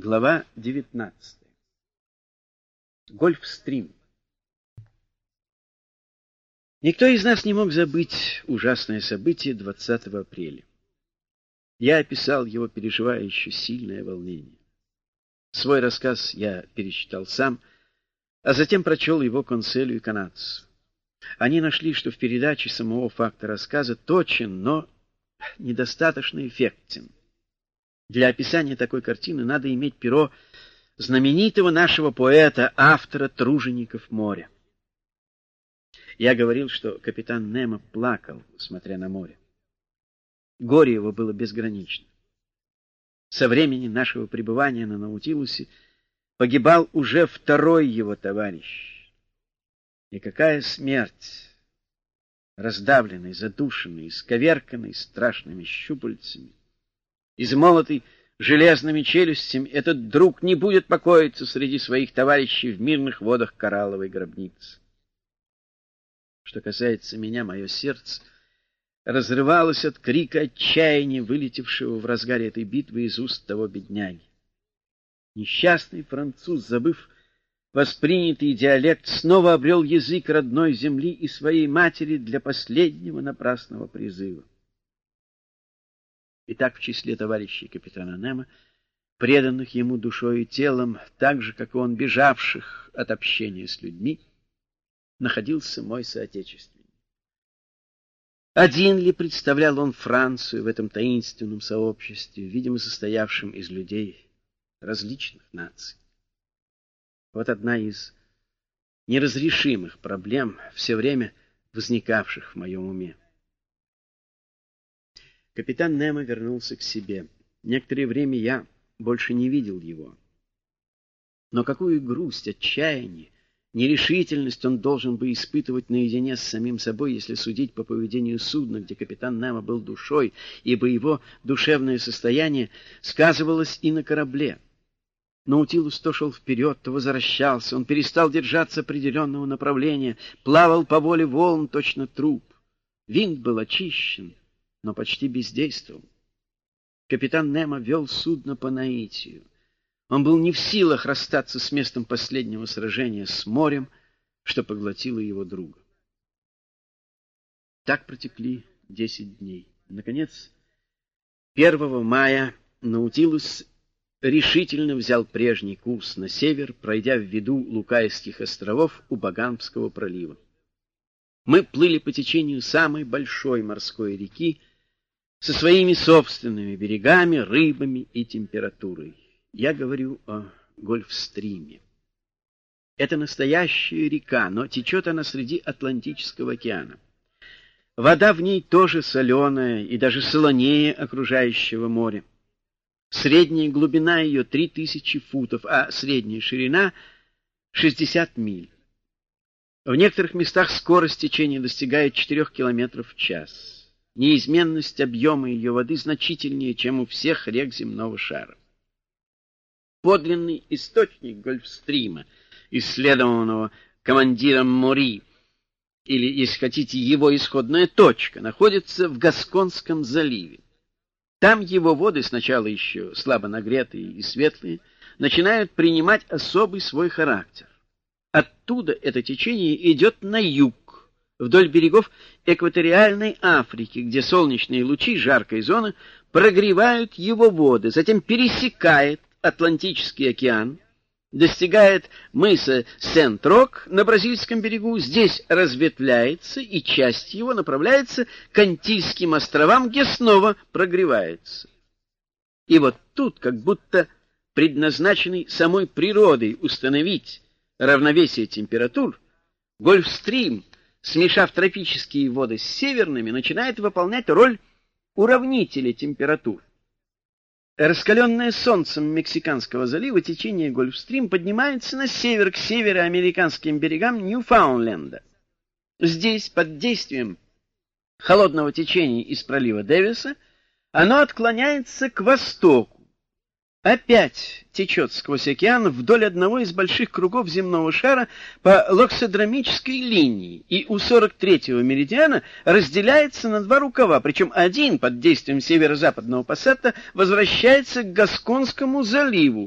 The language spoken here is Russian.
Глава 19. Гольфстрим. Никто из нас не мог забыть ужасное событие 20 апреля. Я описал его, переживая еще сильное волнение. Свой рассказ я перечитал сам, а затем прочел его конселю и канадцу. Они нашли, что в передаче самого факта рассказа точен, но недостаточно эффектен. Для описания такой картины надо иметь перо знаменитого нашего поэта, автора «Тружеников моря». Я говорил, что капитан Немо плакал, смотря на море. Горе его было безгранично. Со времени нашего пребывания на Наутилусе погибал уже второй его товарищ. И какая смерть! Раздавленный, задушенный, исковерканный страшными щупальцами, измолотый железными челюстями, этот друг не будет покоиться среди своих товарищей в мирных водах коралловой гробницы. Что касается меня, мое сердце разрывалось от крика отчаяния, вылетевшего в разгаре этой битвы из уст того бедняги. Несчастный француз, забыв воспринятый диалект, снова обрел язык родной земли и своей матери для последнего напрасного призыва. И так в числе товарищей капитана Немо, преданных ему душой и телом, так же, как и он, бежавших от общения с людьми, находился мой соотечественник. Один ли представлял он Францию в этом таинственном сообществе, видимо, состоявшем из людей различных наций? Вот одна из неразрешимых проблем, все время возникавших в моем уме. Капитан Немо вернулся к себе. Некоторое время я больше не видел его. Но какую грусть, отчаяние, нерешительность он должен бы испытывать наедине с самим собой, если судить по поведению судна, где капитан Немо был душой, ибо его душевное состояние сказывалось и на корабле. Наутилус то шел вперед, то возвращался, он перестал держаться определенного направления, плавал по воле волн точно труп. Винт был очищен, но почти бездействовал. Капитан Немо вел судно по наитию. Он был не в силах расстаться с местом последнего сражения с морем, что поглотило его друга. Так протекли десять дней. Наконец, 1 мая Наутилус решительно взял прежний курс на север, пройдя в виду Лукайских островов у Багамского пролива. Мы плыли по течению самой большой морской реки, со своими собственными берегами, рыбами и температурой. Я говорю о Гольфстриме. Это настоящая река, но течет она среди Атлантического океана. Вода в ней тоже соленая и даже солонее окружающего моря. Средняя глубина ее 3000 футов, а средняя ширина 60 миль. В некоторых местах скорость течения достигает 4 км в час неизменность объема ее воды значительнее, чем у всех рек земного шара. Подлинный источник Гольфстрима, исследованного командиром Мори, или, если хотите, его исходная точка, находится в Гасконском заливе. Там его воды, сначала еще слабо нагретые и светлые, начинают принимать особый свой характер. Оттуда это течение идет на юг, вдоль берегов экваториальной Африки, где солнечные лучи жаркой зоны прогревают его воды, затем пересекает Атлантический океан, достигает мыса Сент-Рок на бразильском берегу, здесь разветвляется, и часть его направляется к Антильским островам, где снова прогревается. И вот тут, как будто предназначенный самой природой установить равновесие температур, Гольфстрим смешав тропические воды с северными, начинает выполнять роль уравнителя температур. Раскаленное солнцем Мексиканского залива течение Гольфстрим поднимается на север к североамериканским берегам Ньюфаундленда. Здесь, под действием холодного течения из пролива Дэвиса, оно отклоняется к востоку, опять течет сквозь океан вдоль одного из больших кругов земного шара по локсодромической линии и у 43-го меридиана разделяется на два рукава, причем один под действием северо-западного пассата возвращается к Гасконскому заливу,